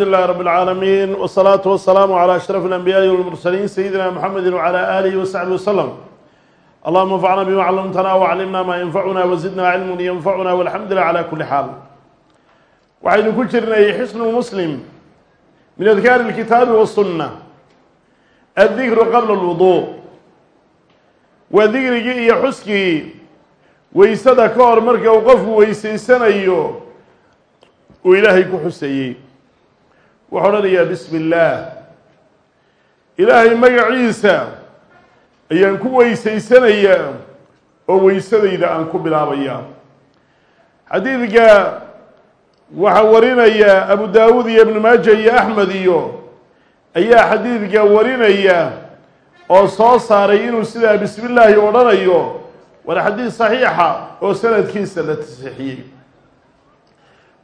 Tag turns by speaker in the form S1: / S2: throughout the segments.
S1: لله رب العالمين والصلاة والسلام على أشرف الأنبياء والمرسلين سيدنا محمد وعلى آله وصحبه وسلم اللهم انفعنا بما علمتنا وعلمنا ما ينفعنا وزدنا علما ينفعنا والحمد لله على كل حال waxaynu ku jirnay xisnu muslim min adkaari اlkitaabi waالsunna addikru qabla اlwudu waa digrigii iyo xuskii weysada ka hor marka uu qofku wuxuu odhanayaa bismi illaah ilaahay magaciisa ayaan ku weysaysanayaa oo weysadayda aan ku bilaabayaa xadiidka waxaa warinaya abu daawuud iyo ibnu maaja iyo axmed iyo ayaa xadiidka warinaya oo soo saaray inuu sidaa bismi illaahi odhanayo. Waana xadiid saxiixa oo sanadkiisa la tasixiyey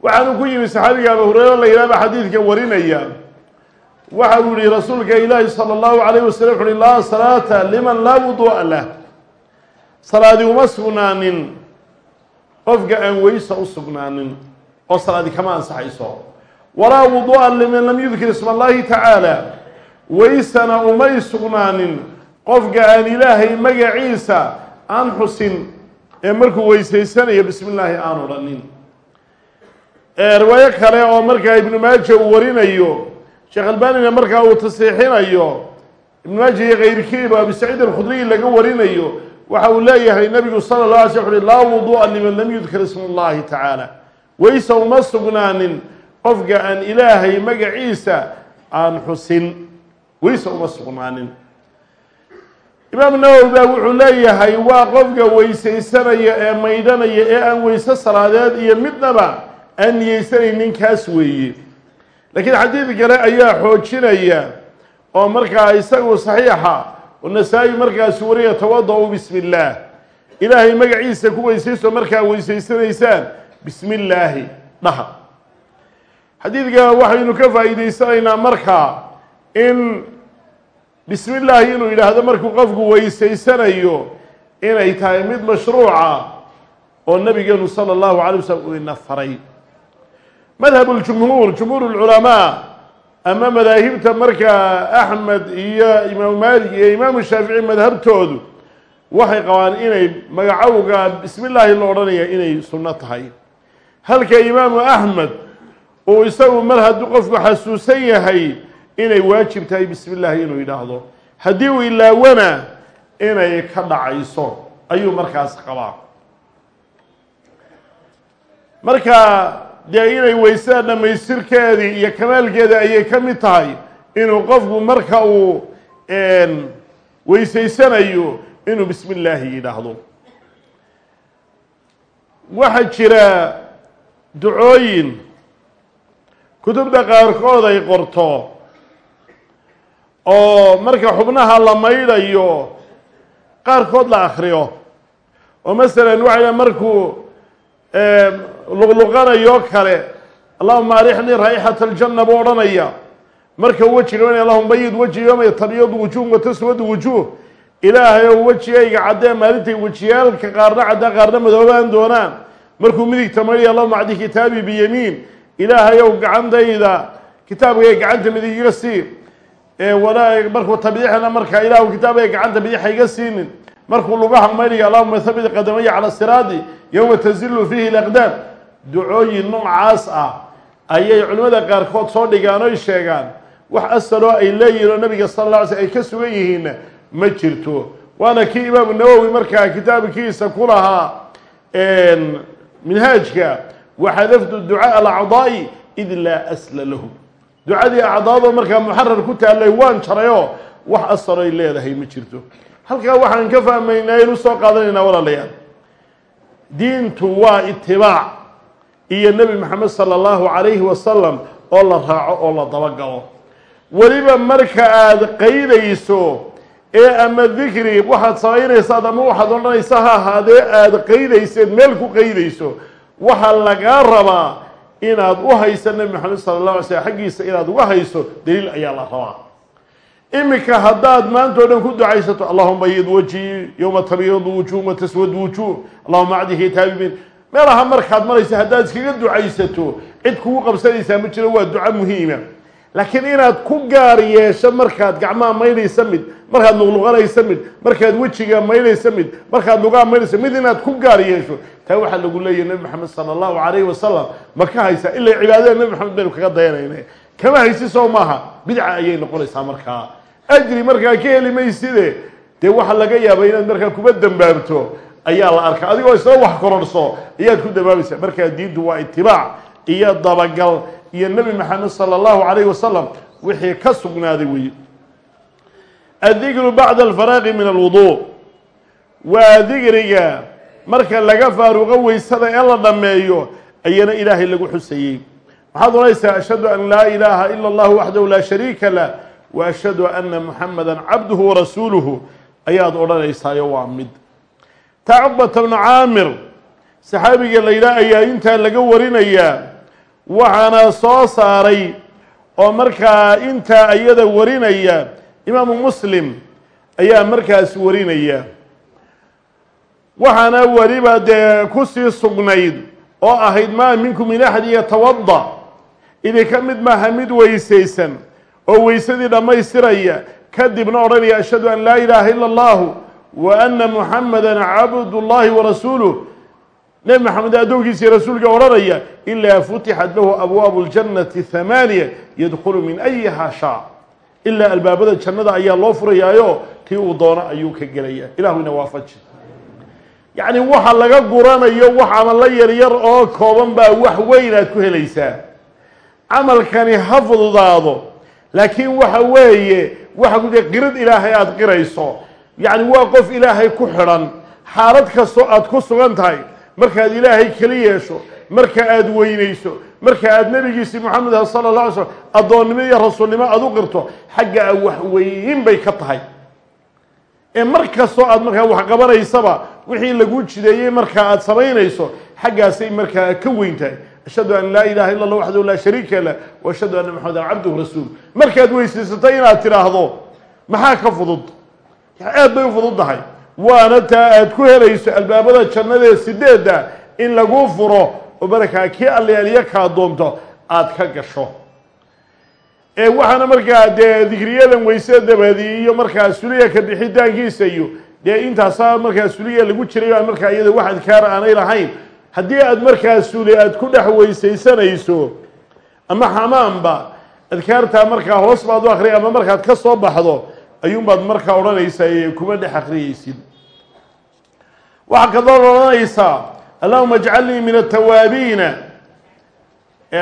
S1: waxaanu ku yimi saxaabiga abu hureyre la yidhahba xadiidka warinaya. Waxa uu yihi rasuulka ilaahi salى اllahu alayh wasalam wuxu uhi laa salaata liman laa wuduu'a lah. Salaadi uma sugnaanin. Qofka aan weysa u sugnaanin oo salaadi kama ansaxayso. Walaa wuduu'a liman lam yudkir isma allahi tacaala. Weysana umay sugnaanin. Qofka aan ilaahay magaciisa aan xusin ee markuu weysaysanayo bismi illaahi aan odhanin riwaayo kale oo markaa ibnu maaja uu warinayo sheekh albanina markaa uu tasiixinayo ibnu maaja iyo keyrkiiba abi saciid alkhudriy laga warinayo waxa uu leeyahay nabigu sala la alay sl uhi laa wuduu'a liman lam yudkir isma allahi tacaala weyse uma sugnaanin qofka aan ilaahay magaciisa aan xusin. Weyse uma sugnaanin. Imaam nawowi baa wuxuu leeyahay waa qofka weysaysanaya ee maydhanaya ee aan weyse salaadeed iyo midnaba aan niyeysanaynin kaas weeye laakiin xadiid kale ayaa xoojinaya oo markaa isagu saxiixa oo nasaa-i markaasu wariya tawada-u bismi illaah ilaahay magaciisa ku weysaysto markaa weysaysanaysaan bismi illaahi dhaha. Xadiidka waxaynu ka faa'iidaysanaynaa markaa in bismi illaahi inuu yidhaahdo markuu qofku weysaysanayo inay tahay mid mashruuca oo nabigeenu sala allahu calay wasalam uu ina faray madhab اljumhuur jumhuur اlculamaa ama madaahibta markaa axmed iyo imaamu maalik iyo imaamu shaafici madhabtoodu waxay qabaan inay magacowga bismi illaahi la odhanaya inay sunno tahay. Halka imaamu axmed uu isagu mar hadduu qofku xasuusan yahay inay waajib tahay bismi illaahi inuu yidhaahdo. Haddii uu ilaawana inay ka dhacayso ayuu markaas qabaa. Marka dee inay weysada dhammaystirkeedii iyo kamaalkeeda ayay ka mid tahay inuu qofku marka uu weysaysanayo inuu bismi illaahi yidhaahdo. Waxaa jira ducooyin kutubda qaarkood ay qorto oo marka xubnaha la maydhayo qaarkood la akriyo oo masalan waxay markuu luqluqanayo kale. Allahuma arixnii raa'ixata aljanna buu odhanaya. Marka wejiga in allahuma bayid wejhi yooma tabyadu wujuh wataswadu wujuh. Ilaahay ou wejigayga caddee maalintay wejiyaalka qaarna caddaa qaarna madoobaan doonaan. Markuu midigta maydhaya allahuma acdi kitaabii biyamiin. Ilaahay ow gacantayda kitaabkay gacanta midig iga sii walaa markuu tabdiixna markaa ilahu kitaabkay gacanta bidixa iga siinin. Markuu lugaha maydhaya allahuma habit qadamaya cala siraadi yowma tazilu fiihi laqdaam ducooyin noocaas ah ayay culimmada qaarkood soo dhigaan oy sheegaan. Wax asaloo ay leeyihiin oo nabiga sala la alay sl ay ka sugan yihiinna ma jirto. Waana kii imaamu nawowi markaa kitaabkiisa ku lahaa minhaajka waxadaftu ducaa alacdaa'i id laa asla lahu. Ducadii acdaadoo markaa muxarar ku taallay waan jarayoo wax asaloy leedahay ma jirto. Halkaa waxaan ka fahmaynaa inu soo qaadanaynaa walaalayaal. Diintu waa itibaac iyo nebi maxamed sala allahu calayhi wasalam oo la raaco oo la dabagalo. Weliba marka aada qaydayso ee ama dikri waxaad samaynaysaad ama waxaad odhanaysa ha ahaadee aada qaydayseed meel ku qaydayso waxaa lagaa rabaa inaad u hayso nebi maxamed sala allah alay slm xaggiisa inaad uga hayso daliil ayaa la rabaa. Iminka haddaad maanta o dhan ku ducaysato allahuma bayid wajhi yowma tabyadu wujuh wataswad wujuh allahuma acdi kitaabi min meelaha markaad maraysa haddaad iskaga ducaysato cid kugu qabsanaysaa ma jiro waa duco muhiima. Laakiin inaad ku gaar yeesho markaad gacmaha maydhaysa mid markaad luqluqanaysa mid markaad wejiga maydhaysa mid markaad lugaha maydhaysa mid inaad ku gaar yeesho taa waxaa lagu leeyahy nebi maxamed sala allahu calayhi wasalam ma ka haysaa ilaa cibaadada nebi maxamed baynu kaga dayanayna kama haysi soo maaha bidca ayay noqonaysaa markaa. Ajri markaa ka heli mayside dee waxaa laga yaabay inaad markaa kuba dambaabto ayaa la arkaa. Adigoo isla wax kororhso ayaad ku dambaabaysaa markaa diintu waa itibaac iyo dabagal iyo nebi maxamed sala allahu calayhi wasalam wixii ka sugnaaday weeye. Addikru bacda alfaraaqi min alwuduu waa dikriga marka laga faaruqo weysada ee la dhammeeyo ayana ilaahay lagu xusayey. Waxaad odhanaysaa ashhadu an laa ilaaha ila allahu waxdahu laa shariika lah wa ashhadu ana muxamada cabduhu warasuuluhu ayaad odhanaysaayo waa mid taa cuqbata bnu caamir saxaabiga la ayaa intaa laga warinayaa waxaana soo saaray oo markaa intaa iyada warinaya imaamu muslim ayaa markaas warinaya. Waxaana weliba dee ku sii sugnayd oo ahayd maa minkum min axad yatawada idinka mid maaha mid weysaysan oo weysadii dhammaystiraya kadibna odhanaya ashhadu an laa ilaaha ila allahu wa ana muxamada cabdullahi warasuuluh nebi maxamed addoonkiisa iyo rasuulka odhanaya ilaa futixat lahu abwaabu ljannati hamaaniya yadkhulu min ayiha shaa. Ilaa albaabada jannada ayaa loo furayaayo kii uu doono ayuu ka gelaya ilahuna waafaji. Yacni waxa laga guranayo wax amalla yaryar oo kooban baa wax weyn aad ku helaysaa. Camalkani ha fududaado laakiin waxa weeye waxa ku qirid ilaahay aada qirayso yacni waa qof ilaahay ku xidhan xaalad kastoo aad ku sugan tahay markaad ilaahay keli yeesho marka aada weynayso marka aada nebigiisii moxamed sala la alay slm addoonnimo iyo rasuulnimo aada u qirto xaggaa wax weyn bay ka tahay. Ee mar kastoo aad markaa wax qabanaysaba wixii lagu jideeyey markaa aada samaynayso xaggaasay markaa ka weyn tahay. Ashhadu an laa ilaha illa allah waxdahu laa shariika lah wa ashhadu anna maxamedan cabduhu rasuul markaad weysaysato inaad tidhaahdo maxaa ka fudud aad bay u waana taa aad ku helayso albaabada jannadee sideedda in lagu furo oo markaa kii alleeliya kaa doonto aada ka gasho. Waxaana markaa dee dikriyadan weyse dabadi iyo markaa suliya ka bixitaankiisa iyo dee intaasaa markaa suliya lagu jirayo aan markaa iyada wax adkaara aanay lahayn. Haddii aad markaa suli aad ku dhex weysaysanayso ama xamaanba adkaartaa markaa hoos baad u akriya ama markaad ka soo baxdo ayuunbaad markaa odhanaysaa ee kuma dhex akriyaysid waxaa kaloo odhanaysaa allahuma ajcalnii min atawaabiina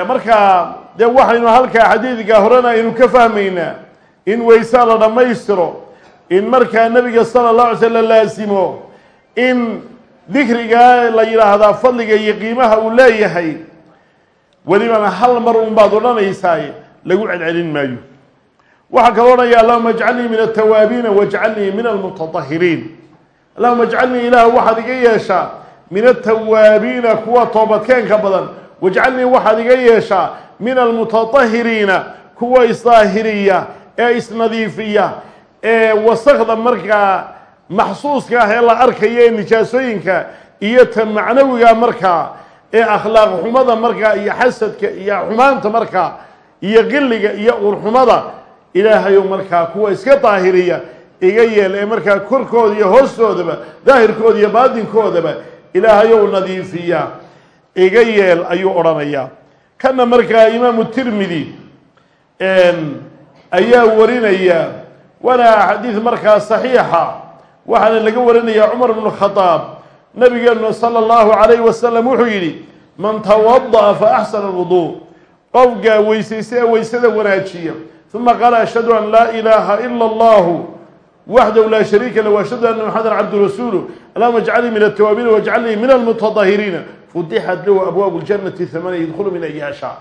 S1: markaa dee waxaynu halkaa xadiidka horena aynu ka fahmaynaa in weysaa la dhammaystiro in markaa nebiga sala allah alay sl la laasimo in dikrigaa la yidhaahdaa fadliga iyo qiimaha uu leeyahay. Welibana hal mar un baad odhanaysaa lagu celcelin maayo waxaa kaloo odhanaya allahuma ajcalnii min altawaabiina wajcalnii min almutatahiriin allahuma ajcalnii ilaah waxaad iga yeeshaa min altawaabiina kuwa toobadkeenka badan. Wajcalnii waxaad iga yeeshaa min almutatahiriina kuwa isdaahiriya ee isnadiifiya ee wasakda markaa maxsuuska ah ee la arkaya ee nijaasooyinka iyo ta macnawiga markaa ee akhlaaq xumada markaa iyo xasadka iyo xumaanta markaa iyo qilliga iyo urxumada ilaahayow markaa kuwa iska daahiriya iga yeel ee markaa korkooda iyo hoostoodaba daahirkooda iyo baadinkoodaba ilaahayow nadiifiya. Iga yeel ayuu odhanayaa kana markaa imaamu tirmidi ayaa warinaya waana xadiid markaa saxiixa. Waxaana laga warinaya cumar bnu khadaab nabigeenu sala allahu calayhi wasalam wuxuu yidhi man tawada'a fa axsana alwuduu qofka weysaysa ee weysada wanaajiya uma qaala ashhadu an laa ilaaha ila allahu waxdahu laa shariika lah ashhadu anna maxamedan cabdu rasuulu allahuma ajcalnii min altawaabiina wajcalnii min almutatahiriina futixat lahu abwaabu ljannati hamana yadkhulu min ay yashaa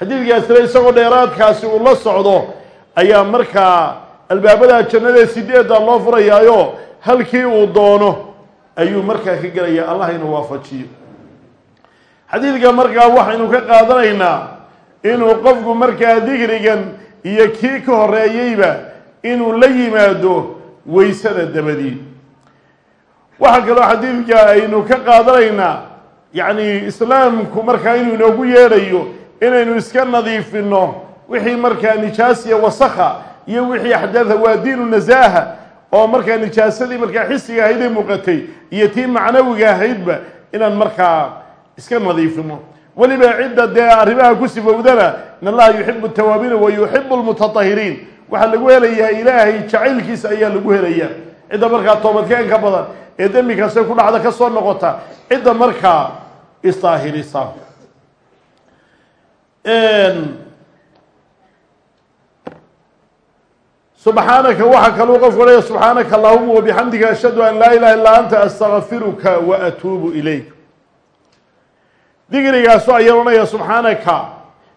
S1: xadiidkaasina isagoo dheeraadkaasi uu la socdo ayaa markaa albaabada jannada sideedda loo furayaayo halkii uu doono ayuu markaa ka gelaya allah inu waafajiyo xadiidka markaa waxaynu ka qaadanaynaa inuu qofku markaa dikrigan iyo kii ka horeeyeyba inuu la yimaado weysada dabadii waxaa kaloo xadiidka aynu ka qaadanaynaa yacni islaamku markaa inuu inoogu yeedhayo inaynu iska nadiifino wixii markaa nijaasiya wasakha iyo wixii axdaada waa diinu nasaaha oo markaa nijaasadii markaa xisiga ahayd ee muuqatay iyo tii macnawiga ahaydba inaan markaa iska nadiifino weliba cidda dee arrimaha ku sifowdana in allaha yuxibu tawaabiina wa yuxibu lmutatahiriin waxaa lagu helayaa ilaahay jacaylkiisa ayaa lagu helayaa. Cidda markaa toobadkeenka badan ee dembi kaste ku dhacda ka soo noqota cidda markaa isdaahirisa subxaanaka waxaa kaluu qofku leeya subxaanaka allahuma wabixamdika ashhadu an laa ilaha illaa anta astaqfiruka wa ilayk digrigaasu ayaa odhanaya subxaanaka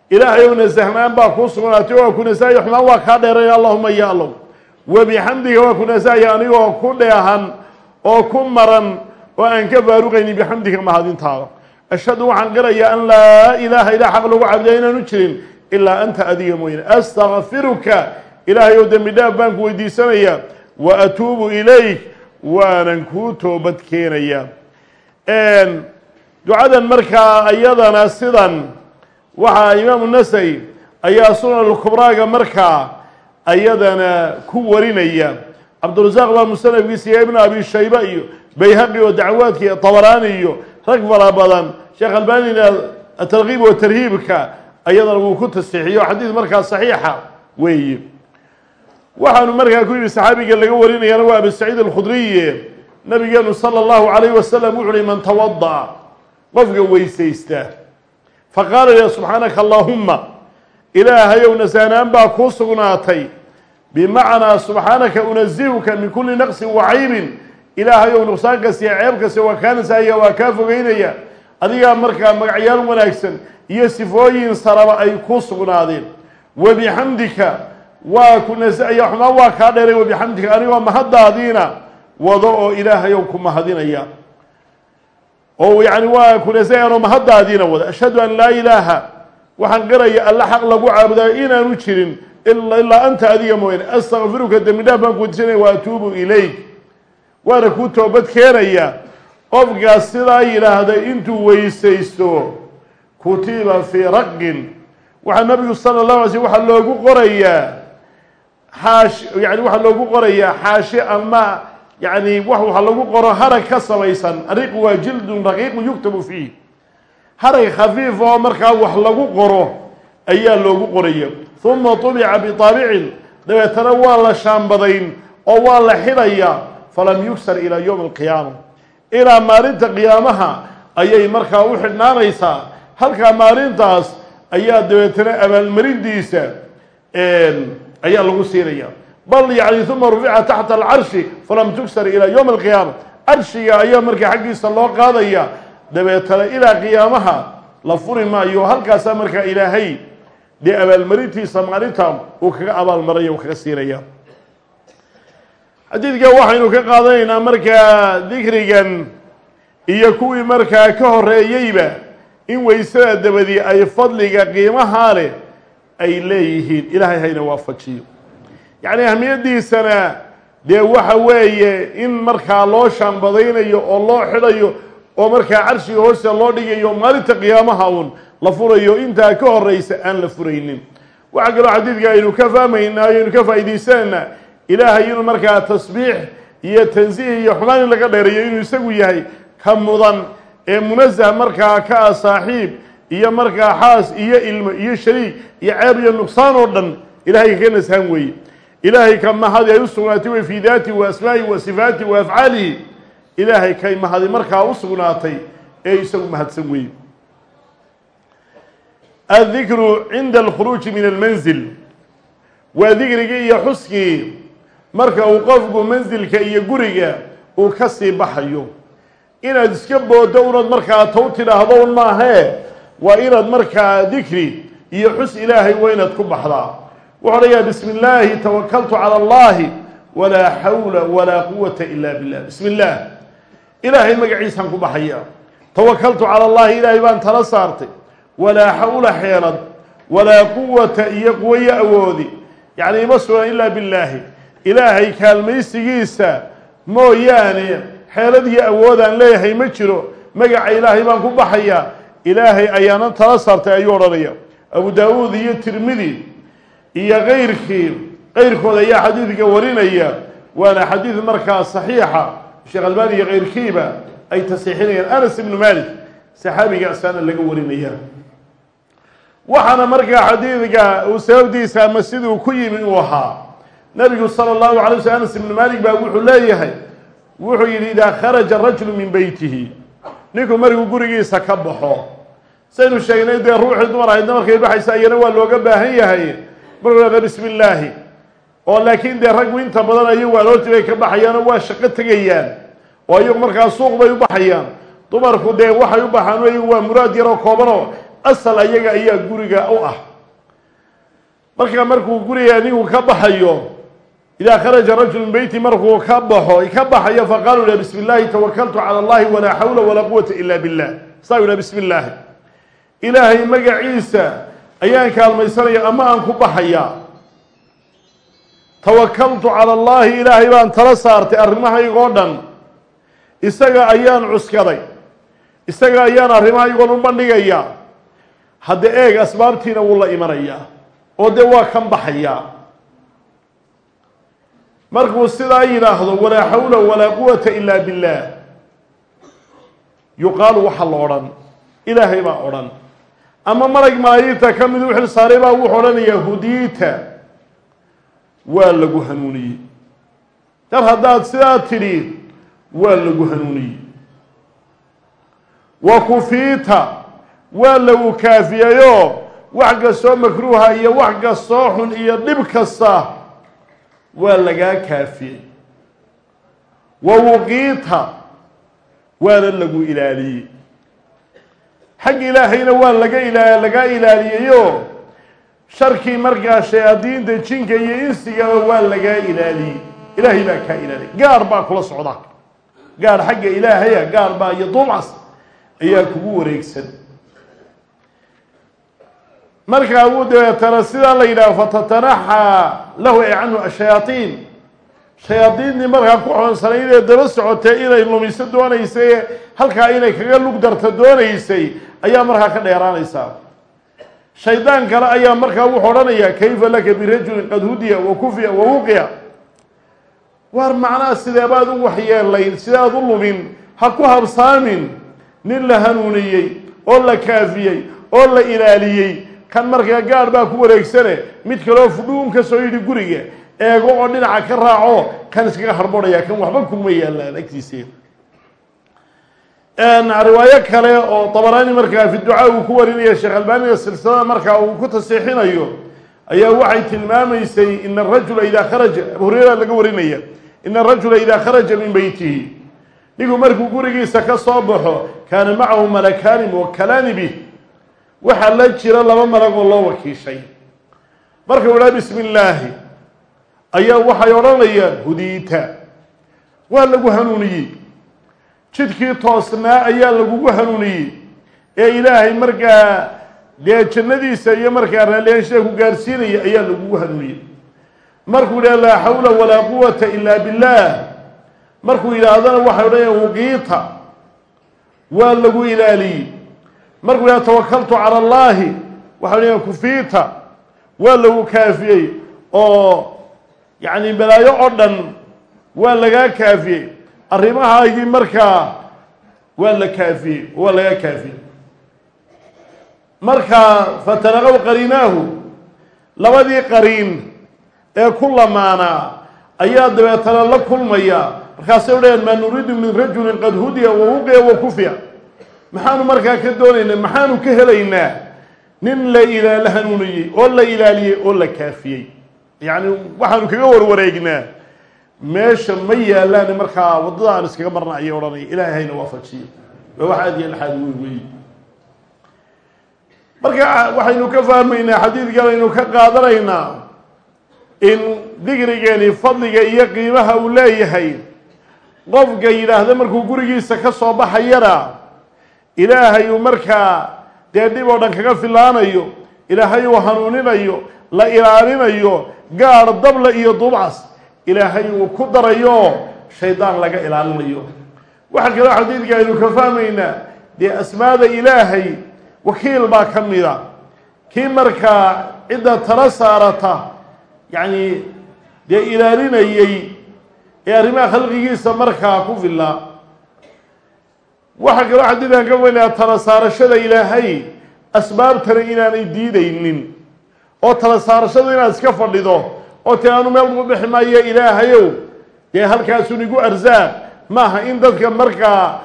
S1: ilaahay ow nasahnaan baa kuu sugnaatay oo ku nasahayo xumaan waa kaa dheeraya allahuma ya allow wabixamdiga waa ku nasahaya anigoo ku dheehan oo ku maran oo aan ka faaruqaynin bixamdika mahadintaada ashhadu waxaan qirayaa an laa ilaaha ilaa xaq lagu caabudaa inaanu jirin ilaa anta adiga mooyane astakfiruka ilaahay oo dembi dhaaf baan ku weydiisanayaa. Wa atuubu ilayk waanan kuu toobad keenayaa ducadan markaa iyadana sidan waxaa imaamu nasai ayaa sunan lkubraaga markaa ayadana ku warinaya. Cabdurasaaq baa musanafkiisa iyo ibn abi shayba iyo bayhaqi oo dacwaadka iyo tabaraani iyo rag fara badan. Sheekh albanina atarkiib wa tarhiibka ayadana wuu ku tasxiixiyo xadiid markaa saxiixa weeye. Waxaanu markaa ku yidhi saxaabiga laga warinayana waa abi saciid alkhudriye nabigeenu sala allahu calayh wasalam wuxu uhi man tawada'a qofka weysaysta. Faqaala ya subxaanaka allahuma ilaahayow nasaanaan baa kuu sugnaatay. Bimacnaa subxaanaka unazihuka min kulli naqsin wacaybin ilaahayow nuqsaan kasta iyo ceeb kasta waa kaa nasaahaya waa kaa fogeynaya. Adigaa markaa magacyaal wanaagsan iyo sifooyin saraba ay kuu sugnaadeen. Wabixamdika waa ku nasaya xumaan waa kaa dheeray. Wabixamdika anigoo mahaddaadiina wado oo ilaahayow ku mahadinaya oo yani waa ku nasayanoo mahaddaadiina wada. Ashhadu an laa ilaaha waxaan qiraya alla xaq lagu caabudayo inaanu jirin ilaa anta adiga mooyane astakfiruka dembi dhaaf baan ku weydiisanaya wa atuubu ilayk. Waana kuu toobad keenaya qofkaas sidaa yidhaahday intuu weysaysto kutiba fii raqin. Waxaa nabigu sala llahu alay slm waxaa loogu qorayaa xaash yani waxaa loogu qorayaa xaashi ama yani waxa lagu qoro harag ka samaysan ariq waa jildun raqiiqun yuktabu fiih. Harag khafiif oo markaa wax lagu qoro ayaa loogu qoraya uma tubica biaabicin dabeetana waa la shaambadayn oo waa la xidhaya falam yugsar ilaa yowmi alqiyaama ilaa maalinta qiyaamaha ayay markaa u xidhnaanaysaa. Halkaa maalintaas ayaa dabeetana abaalmarindiisa ayaa lagu siinaya bal yani uma rufica taxta alcarshi falam tugsar ilaa yowm alqiyaama carshiga ayaa markaa xaggiisa loo qaadaya dabeetana ilaa qiyaamaha la furi maayo. Halkaasaa markaa ilaahay dee abaalmarintiisa maalinta uu kaga abaalmaraya uu kaga siinaya. Xadiidka waxaynu ka qaadanaynaa markaa dikrigan iyo kuwii markaa ka horeeyeyba in weysada dabadii ay fadliga qiimahaa leh ay leeyihiin. Ilaahay waafajiyo yacni ahmiyaddiisana dee waxa weeye in markaa loo shaambadaynayo oo loo xidhayo oo markaa carshiga hoosta loo dhigayo maalinta qiyaamaha uun la furayo intaa ka horeysa aan la furaynin. Waxaa kaloo xadiidka aynu ka fahmaynaa aynu ka faa'iidaysanayna ilaahay inuu markaa tasbiix iyo tansiih iyo xumaan in laga dheereeyo inuu isagu yahay ka mudan ee munazah markaa ka ah saaxiib iyo markaa xaas iyo ilmo iyo shariik iyo ceeb iyo nuqsaan oo dhan ilahay kaga nashaan weeye ilaahay ka mahadi ay u sugnaatay wey fii daatihi wa asmaa'ihi wa sifaatihi wa afcaalihi ilaahay kay mahadi markaa u sugnaatay ee isagu mahadsan weeye addikru cinda alkhuruuji min almanzil. Waa dikrigii iyo xuskii marka uu qofku mansilka iyo guriga uu ka sii baxayo. Inaad iska booddo unaad markaa taw tidhaahdo un maahee waa inaad markaa dikri iyo xus ilaahay waa inaad ku baxdaa wuxuu odhayaa bismi illaahi tawakaltu cala allahi walaa xawla walaa quwata ila billah bismi illaah ilaahay magaciisaan ku baxaya. Tawakaltu cala allahi ilaahay baan tala saartay. Walaa xawla xeelad walaa quwata iyo quwayo awoodi. Yacni ima sugan ilaa billaahi. Ilaahay kaalmaysigiisa mooyaane xeelad iyo awoodaan leeyahay ma jiro. Magaca ilaahay baan ku baxayaa ilaahay ayaanan tala saartay ayuu odhanaya abu daawuud iyo tirmidi iyo kayrkii kayrkood ayaa xadiidka warinaya waana xadiid markaa saxiixa. Sheekh albani iyo kayrkiiba ay tasiixinayaan. Anas ibnu malik saxaabigaasaana laga warinaya. Waxaana markaa xadiidka uu sababdiisa ama siduu ku yimi uu ahaa. Nabigu sala allahu alay wasl anas ibnu malik baa wuxuu leeyahay wuxuu yidhi idaa kharaja rajulu min beytihi ninku markuu gurigiisa ka baxo saynu sheegnay dee ruuxii dumar ahaydna markay baxaysa iyana waa looga baahan yahay markuu hada bismi illaahi oo laakiin dee raggu inta badan ayagu aroortii bay ka baxayaanoo waa shaqo tegayaan. Oo ayagu markaa suuq bay u baxayaan. Dumarku dee waxay u baxaan ayagu waa muraad yaroo koobanoo asal ayaga ayaa guriga u ah. Marka markuu guriga ninku ka baxayo idaa kharaja rajul min beyti markuu ka baxo ka baxayo faqaaluu la bismi illaahi tawakaltu cala allahi walaa xawla walaa quwata ila billah. Saa yidhaha bismi illaahi ilaahay magaciisa ayaan kaalmaysanaya ama aan ku baxayaa. Tawakaltu cala allaahi ilaahay baan tala saartay arrimahaygoo dhan. Isaga ayaan cuskaday. Isaga ayaan arrimahaygoon u bandhigayaa hadda eeg asbaabtiina wuu la imanayaa oo dee waa kan baxayaa markuu sidaa yidhaahdo walaa xawla walaa quwata ilaa billaah yuqaalu waxa la odhan ilaahay baa odhan ama malag malaayigta ka mid u xil saaray baa wuxuu odhanayaa hudiita waa lagu hanuuniyey. Dar haddaad sidaa tidhi waa lagu hanuuniyey. Wa kufiita waa lagu kaafiyeyoo wax kastoo makruuha iyo wax kastoo xun iyo dhib kasta waa lagaa kaafiyey. Wa wuqiita waana lagu ilaaliyey xag ilaahayna waa laga ila lagaa ilaaliyeyo sharkii markaa shayaadiinta jinka iyo insigaba waa lagaa ilaaliyey. Ilaahay baa kaa ilaaliyay gaar baa kula socda gaar xagga ilaahaya gaar baa iyo duubcas ayaa kugu wareegsan. Markaa wuu dabeetana sidaa la yidhaha fatatanaxaa lahu ay canhu ashayaaطiin shayaadiinnii markaa ku xoonsanayd ee daba socotay inay lumiso doonaysay halkaa inay kaga lug darto doonaysay ayaa markaa ka dheeraanaysaa. Shaydaan kale ayaa markaa wuxuu odhanayaa kayfa laka birajulin qad hudiya wa kufiya wa wuqiya? Waar macnaha sideebaad u waxyeelayn sidaad u lumin ha ku habsaamin nin la hanuuniyey oo la kaafiyey oo la ilaaliyey kan markaa gaadh baa ku wareegsane mid kaloo fudhuun ka soo yidhi guriga eego oo dhinaca ka raaco kan iskaga harbodhaya kan waxba kuma yaalaan agtiisee riwaayo kale oo dabaraani markaa fi ducaa uu ku warinaya sheekh albaaniga silsilada markaa uu ku tasiixinayo ayaa waxay tilmaamaysay ina arajula idaa kharaja abu laga warinaya ina arajula idaa kharaja min beytihi ninkuu markuu gurigiisa ka soo baxo kaana macahu malakaani muwakalaani bih waxaa la jira laba malag oo loo wakiishay. Marka u dhaha bismi illaahi ayaa waxay odhanayaan hudiita waa lagu hanuuniyey. Jidkii toosnaa ayaa lagugu hanuuniyey. Ee ilaahay markaa dee jannadiisa iyo markaa raalliyaanshaha ku gaarsiinaya ayaa lagugu hanuuniyey. Markuu yidhaha laa xawla walaa quwata ilaa billaah. Markuu yidhaahdana waxay odhanayaan wuqiita waa lagu ilaaliyey. Markuu yidhahdo tawakaltu cala allaahi. Waxay odhanayaan kufiita waa lagu kaafiyey. Oo yacni balaayo oo dhan waa lagaa kaafiyey. Arrimahaagii markaa waa la kaafiyey waa lagaa kaafiyey. Markaa fatalaqow qariinaahu labadii qariin ee ku lamaanaa ayaa dabeetana la kulmaya. Markaasay odhayaan maa nuriidu min rajulin qad hudiya wa wuqiya wa kufiya. Maxaanu markaa ka doonaynaa maxaanu ka helaynaa nin la ila la hanuuniyey oo la ilaaliyey oo la kaafiyey yacni waxaanu kaga warwareegnaa. Meesha ma yaalaan markaa waddada aan iskaga marna ayay odhanaya ilaahay hayna waafajiyo waa wax aad iyo laxaad wey wey marka waxaynu ka fahmaynaa xadiidkan aynu ka qaadanaynaa in digrigeeni fadliga iyo qiimaha uu leeyahay qofka yidhaahda markuu gurigiisa ka soo baxayana ilaahay uu markaa dee dhib oo dhan kaga filaanayo ilaahay uu hanuuninayo la ilaalinayo gaadh dabla iyo dubcas ilaahay uu ku darayo shaydaan laga ilaalinayo. Waxaa kaloo xadiidka aynu ka fahmaynaa dee asmaada ilaahay wakiil baa ka mida kii markaa cidda tala saarata yacni dee ilaalinayey ee arrimaha khalqigiisa markaa ku fillaa waxaa kaloo xadiidkan ka weynayaa tala saarashada ilaahay asbaabtana inaanay diidaynin oo tala saarashadu inaad iska fadhido oo aanu meel ugu bixi maayo ilaahayow. Dee halkaasun igu arsaaq. Maaha in dadka markaa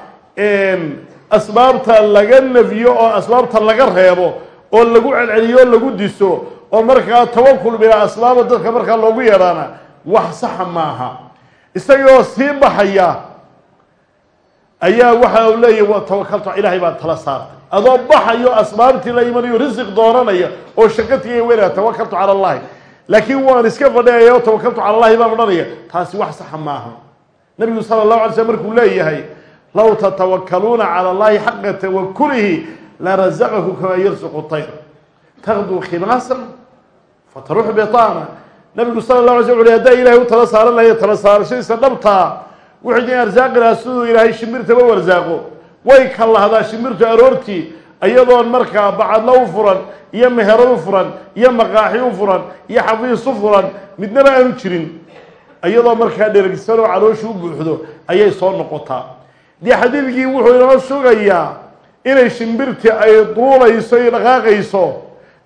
S1: asbaabta laga nefiyo oo asbaabta laga reebo oo lagu celceliyo o lagu diso oo markaa tawakul bilaa asbaaba dadka markaa loogu yeedhaana wax saxa maaha. Isagoo sii baxaya ayaa waxa uu leeyahy wa tawakaltu ilaahay baa tala saartay adoo baxayo asbaabtii la imanayo risiq doonanaya oo shaqo tigaya weynaa tawakaltu cala allahi. Laakiin waan iska fadhiyaya oo tawakaltu cala allahi baan odhanaya taasi wax saxa maaha nabigu sala allahu alay slm markuu leeyahay low tatawakaluuna cala allahi xaqa tawakulihi larazaqahu kamaa yarsuqu tayr. Taqduu khimaasan fataruux bitaana. Nabigu sala la alay sl uli haddaa ilahay u tala saaran lahaya tala saarashadiisa dhabtaa wuxuu idin arsaaqi lahaa siduu ilaahay shimbirtaba u arsaaqo way ka lahdaa shimbirtu aroortii iyadoon markaa bacadlo u furan iyo meherad u furan iyo maqaaxi u furan iyo xafiis u furan midnaba aanu jirin. Iyadoo markaa dheragsan oo caloosha u buuxdo ayay soo noqotaa. Dee xadiidkii wuxuu inoo sugayaa inay shimbirtii ay duulayso iyo dhaqaaqayso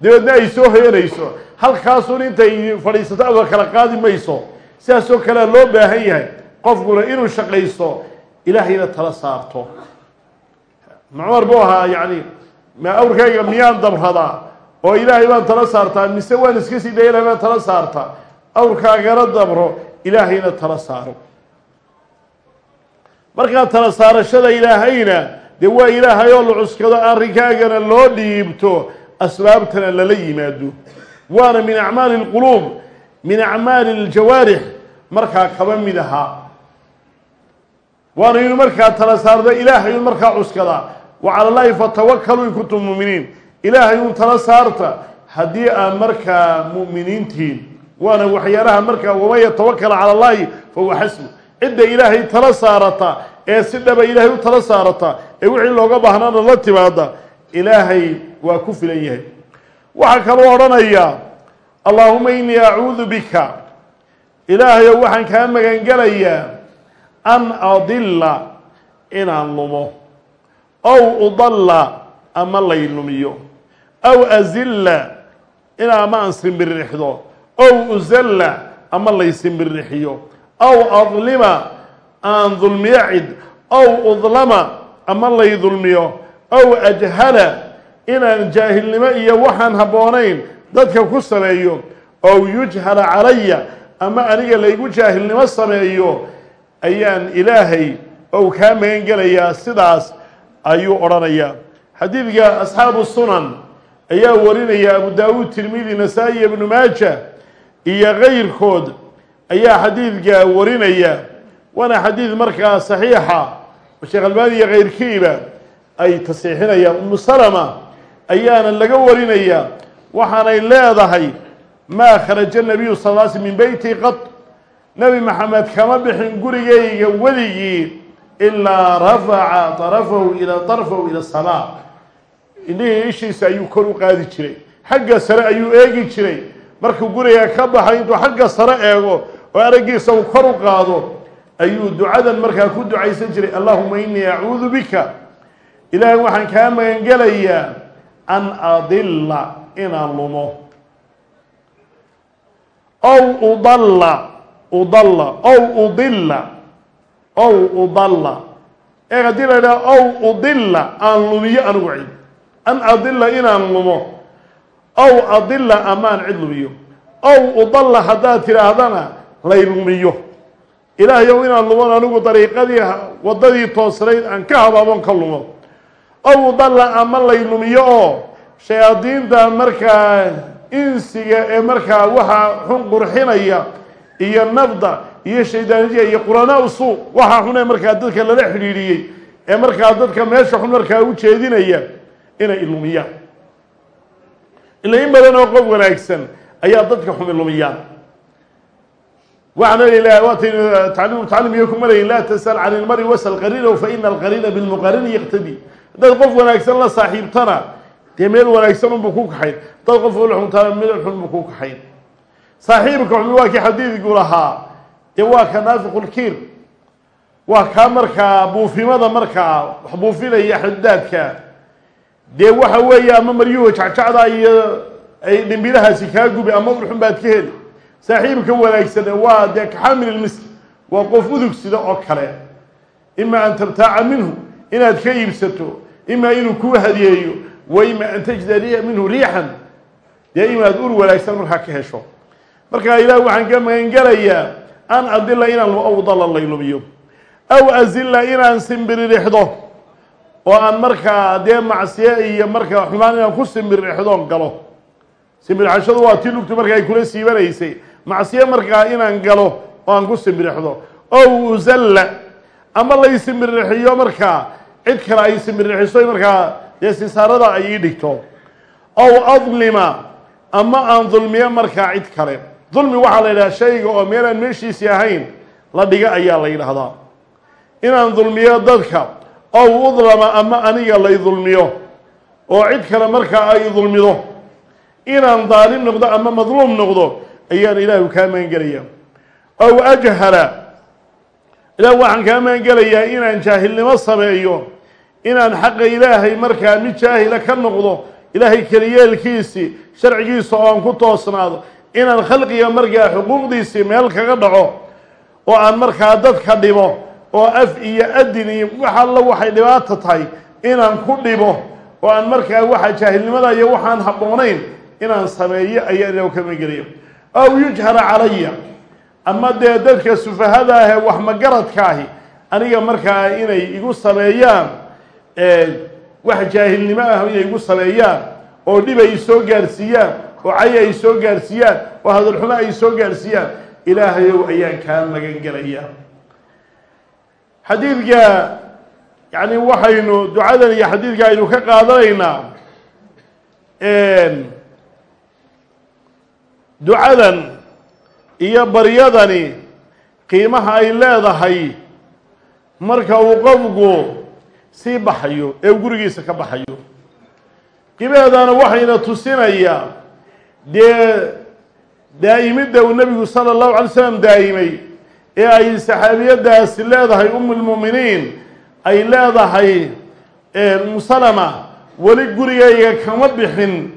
S1: dabeedna ay soo hoyanayso halkaasun intay fadhiisato aba kala qaadi mayso sidaasoo kalea loo baahan yahay qofkuna inuu shaqaysto ilaahayna tala saarto cumar buu ahaa yacni ma awrkayga miyaan dabradaa oo ilaahay baan tala saartaa mise waan iska sii daya ilahay baan tala saartaa? Awrkaagana dabro ilaahayna tala saaro. Markaa tala saarashada ilaahayna dee waa ilaahay oo la cuskado arrinkaagana loo dhiibto asbaabtana lala yimaado. Waana min acmaali اlquluub min acmaali اljawaarix markaa kaba mid ahaa. Waana inu markaa tala saarda ilaahay un markaa cuskadaa wa cala llahi fatawakalu in kuntum mu'miniin. Ilaahay un tala saarta haddii aad markaa mu'miniintihiin waana waxyaalaha markaa waman yatawakala cala allahi fahuwa xasbu cidda ilaahay tala saarata ee si dhaba ilaahay u tala saarata ee wixii looga baahnaana la timaada ilaahay waa ku filan yahay. Waxaa kaloo odhanayaa allaahuma inii acuudu bika. Ilaahayow waxaan kaa magangelayaa an adilla inaan lumo ow udalla ama lay lumiyo aw azilla in ama aan simbirrixdo ow uzalla ama lay simbirrixiyo aw adlima aan dulmiyo cid ow udlama ama lay dulmiyo ow ajhala inaan jaahilnimo iyo waxaan habboonayn dadka ku sameeyo ow yujhala calaya ama aniga laygu jaahilnimo sameeyo ayaan ilaahay ou kaa magan gelayaa sidaas ayuu odhanayaa. Xadiidka asxaabu sunan ayaa warinaya abu daawuud tirmidi nasaa-i ibnu maaja iyo kayrkood ayaa xadiidka warinaya. Waana xadiid markaa saxiixa sheekh albaani iyo kayrkiiba ay tasiixinayaan. Umu salama ayaana laga warinaya waxaanay leedahay maa kharaja nabiyu sal l sl min beyti qad nebi maxamed kama bixin gurigayga weligii ilaa rafaca طarafahu ila طarfahu ila samaa indhihii ishiisa ayuu kor u qaadi jiray xagga sare ayuu eegi jiray markuu guriga ka baxay intuu xagga sare eego oo araggiisa uu kor u qaado ayuu ducadan markaa ku ducaysan jiray allahuma inii acuudu bika ilaahay waxaan kaa magangelayaa an adilla inaan lumo ow udalla udalla ow udilla ow udalla. Ee haddii la idhaha ow udilla aan lumiyo anigu cid an adilla inaan lumo. Ow adilla amaan cid lumiyo. Ow udalla haddaad tidhaahdana lay lumiyo. Ilaahayow inaan lumon anigu dariiqadii waddadii toosnayd aan ka habaabon ka lumo. Ow udalla ama lay lumiyo oo shayaadiinta markaa insiga ee markaa waxaa xun qurxinaya iyo nafda iyo shaydaaniya iyo quraanaa suu waxaa xun ee markaa dadka lala xidhiidhiyey ee markaa dadka meesha xun markaa u jeedinaya inay ilumiyaan ila in badan oo qof wanaagsan ayaa dadka xumi lumiyaan waxaana ilaah waataynu tacliim tacliim iyo ku marayin laa tasal can ilmari wasal qariinahu fa ina alqariina bilmuqarini yaqtadi. Haddaad qof wanaagsan la saaxiibtana dee meel wanaagsan unbuu ku kaxayn. Haddaad qof ula xuntaana meel xun buu ku kaxayn. Saaxiibka xumi waa kii xadiidku lahaa dee waa ka naafiqulkiir waa kaa markaa buufimada markaa wax buufinaya xadaadka dee waxa weeye ama maryuhu jacjacda iyo ay dhimbilahaasi kaa gubi ama ulxun baad ka heli. Saaxiibka wanaagsan waa dee kaxaamil ilmisk waa qof udug sida oo kale. Ima an tabtaaca minhu inaad ka iibsato. Ima inuu kuu hadiyeeyo. Wa ima an tajda minhu riixan. Dee inaad ur wanaagsan markaa ka hesho. Markaa ilaah waxaan ka magangelayaa an adila inaan awdala laylumiyo aw azilla inaan simbiririxdo oo aan markaa dee macsiye iyo markaa xumaan inaan ku simbiririxdoon galo. Simbirixashadu waa tii lugtu marka ay kula siibanaysay. Macsiye markaa inaan galo oo aan ku simbirixdo ow uzalla ama lay simbirixiyo markaa cid kale ay simbirixiso markaa dee sisaarada ay ii dhigto. Ow adlima ama aan dulmiyo markaa cid kale dulmi waxaa la yidhaha shayga oo meelaan meeshiisii ahayn la dhiga ayaa la yidhaahdaa. Inaan dulmiyo dadka ow udlama ama aniga lay dulmiyo oo cid kale markaa ay dulmido inaan daalim noqdo ama madluum noqdo ayaan ilaahu kaa maangelayaa. Ow ajhala ilaah waxaan kaa maangelayaa inaan jaahilnimo sameeyo inaan xaqa ilaahay markaa mid jaahila ka noqdo ilaahay keliyeelkiisii sharcigiisa oo aan ku toosnaado inaan khalqiga markaa xuquuqdiisii meel kaga dhaco oo aan markaa dadka dhibo oo af iyo adin iyo wax alla waxay dhibaato tahay inaan ku dhibo oo aan markaa waxa jaahilnimada iyo waxaan habboonayn inaan sameeyo ayaa ilaah ka magelaya aw yujhara calaya ama dee dadka sufahada ahee wax magaradka ahi aniga markaa inay igu sameeyaan wax jaahilnimo ah inay igu sameeyaan oo dhib ay soo gaarsiiyaan oo cay ay soo gaarsiiyaan oo hadalxumo ay soo gaarsiiyaan. Ilaahayow ayaan kaa magan gelaya xadiidka yani waxaynu ducadan iyo xadiidka aynu ka qaadanaynaa ducadan iyo baryadani qiimaha ay leedahay marka uu qofku sii baxayo ee gurigiisa ka baxayo. Qiimaheedana waxayna tusinayaa dee daa'imidda uu nebigu sala allahu alay slam daa'imay ee ay saxaabiyadaasi leedahay umulmu'miniin ay leedahay musalama weli gurigayga kama bixin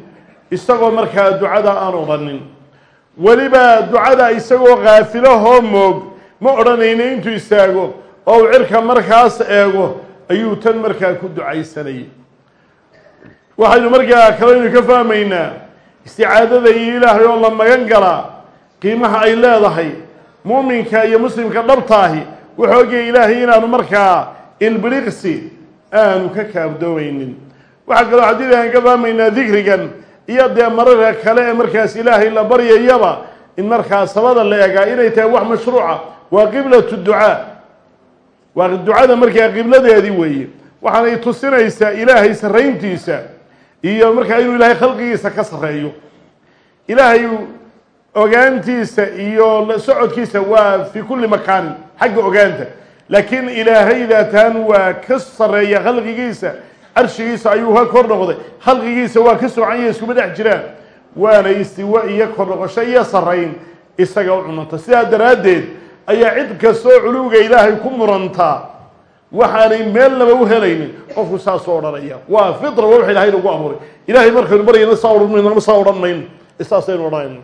S1: isagoo markaa ducada aan odhanin weliba ducada isagoo kaafilahoo moog ma odhanayna intuu istaago oo uu cirka markaas eego ayuu tan markaa ku ducaysanayay waxaynu markaa kaleynu ka fahmaynaa isticaadada iyo ilaahay oo la magan galaa qiimaha ay leedahay muuminka iyo muslimka dhabtaahi waxoogay ilaahay inaanu markaa ilbiriqsi aanu ka kaabdoomaynin. Waxaa kaloo xadiidkan ka fahmaynaa dikrigan iyo dee mararka kale ee markaas ilaahay la baryayaba in markaa sabada la egaa inay tahay wax mashruuca waa qiblatu ducaa. Waa ducada markaa qibladeedii weeye. Waxaanay tusinaysaa ilaahay sarrayntiisa iyo markaa inuu ilaahay khalqigiisa ka sarreeyo. Ilaahay ogaantiisa iyo socodkiisa waa fii kulli makaanin xagga ogaanta. Laakiin ilaahay daataan waa ka sarreeya khalqigiisa carshigiisa ayuu ka kor noqday. Khalqigiisa waa ka soocanya iskuma dhex jiraan. Waana istiwa iyo kor noqosho iyo sarrayn isaga u cunanta sidaa daraaddeed ayaa cid kastoo culuwiga ilaahay ku murantaa waxaanay meelnaba u helaynin qofku saasoo odhanaya waa fitra waa wax ilahay nagu abuuray. Ilahay markaynu baryayna saa odhan mayno saa odhan mayno. Saasaynu odhanayno.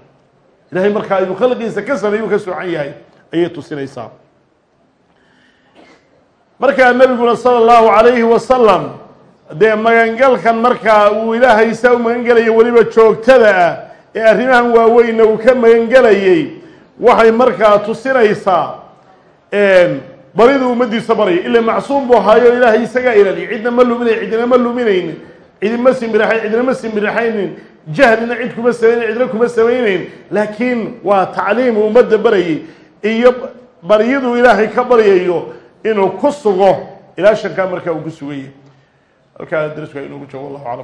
S1: Ilahay markaa ayuu khalqiisa ka sameeyuu ka soocan yahay ayay tusinaysaa. Markaa nebiguna sala allahu calayhi wasalam dee magangalkan markaa uu ilaahay saa u magangelaya weliba joogtada ah ee arrimahan waaweynna uu ka magangelayay waxay markaa tusinaysaa baridu ummaddiisa baraya ila macsuum buu ahaayo ilaahay isagaa ilaaliya. Cidna ma luminay cidina ma luminaynin. Cidima simbiraxay cidina ma simbiraxaynin. Jahlina cid kuma samaynayn cidna kuma samaynayn laakiin waa tacliim uu ummadda barayay iyo baryaduu ilaahay ka baryayo inuu ku sugo ilaa shankaa markaa uu ku sugayay halkaa darisku inoogu joogo wallahu